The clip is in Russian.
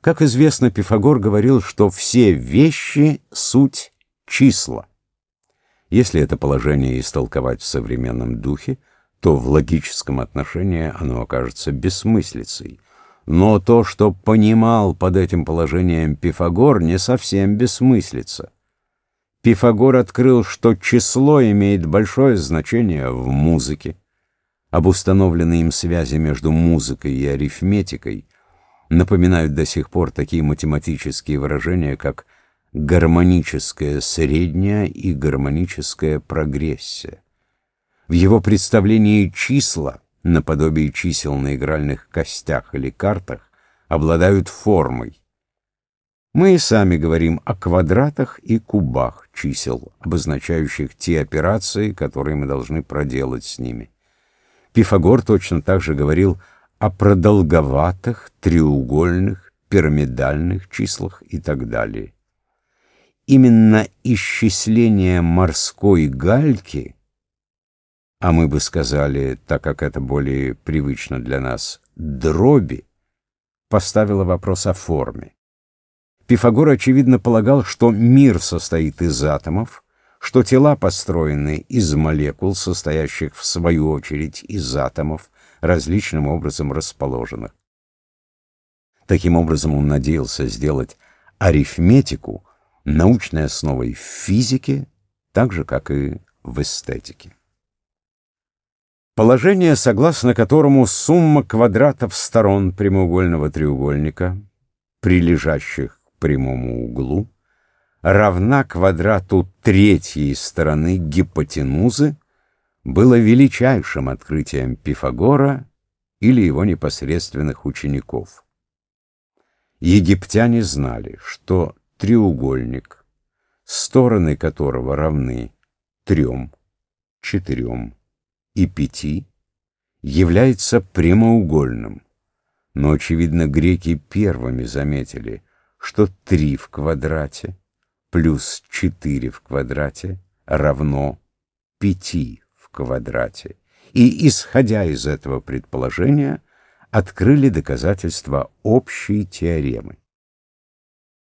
Как известно, Пифагор говорил, что все вещи — суть числа. Если это положение истолковать в современном духе, то в логическом отношении оно окажется бессмыслицей. Но то, что понимал под этим положением Пифагор, не совсем бессмыслица. Пифагор открыл, что число имеет большое значение в музыке. Об установленной им связи между музыкой и арифметикой напоминают до сих пор такие математические выражения, как гармоническая средняя и гармоническая прогрессия. В его представлении числа, наподобие чисел на игральных костях или картах, обладают формой. Мы и сами говорим о квадратах и кубах чисел, обозначающих те операции, которые мы должны проделать с ними. Пифагор точно так же говорил о продолговатых, треугольных, пирамидальных числах и так далее. Именно исчисление морской гальки, а мы бы сказали, так как это более привычно для нас, дроби, поставило вопрос о форме. Пифагор, очевидно, полагал, что мир состоит из атомов, что тела построены из молекул, состоящих в свою очередь из атомов, различным образом расположенных. Таким образом, он надеялся сделать арифметику научной основой в физике, так же, как и в эстетике. Положение, согласно которому сумма квадратов сторон прямоугольного треугольника, прилежащих к прямому углу, равна квадрату третьей стороны гипотенузы, было величайшим открытием Пифагора или его непосредственных учеников. Египтяне знали, что треугольник, стороны которого равны трем, четырем и пяти, является прямоугольным. Но, очевидно, греки первыми заметили, что три в квадрате плюс 4 в квадрате равно 5 в квадрате. И, исходя из этого предположения, открыли доказательства общей теоремы.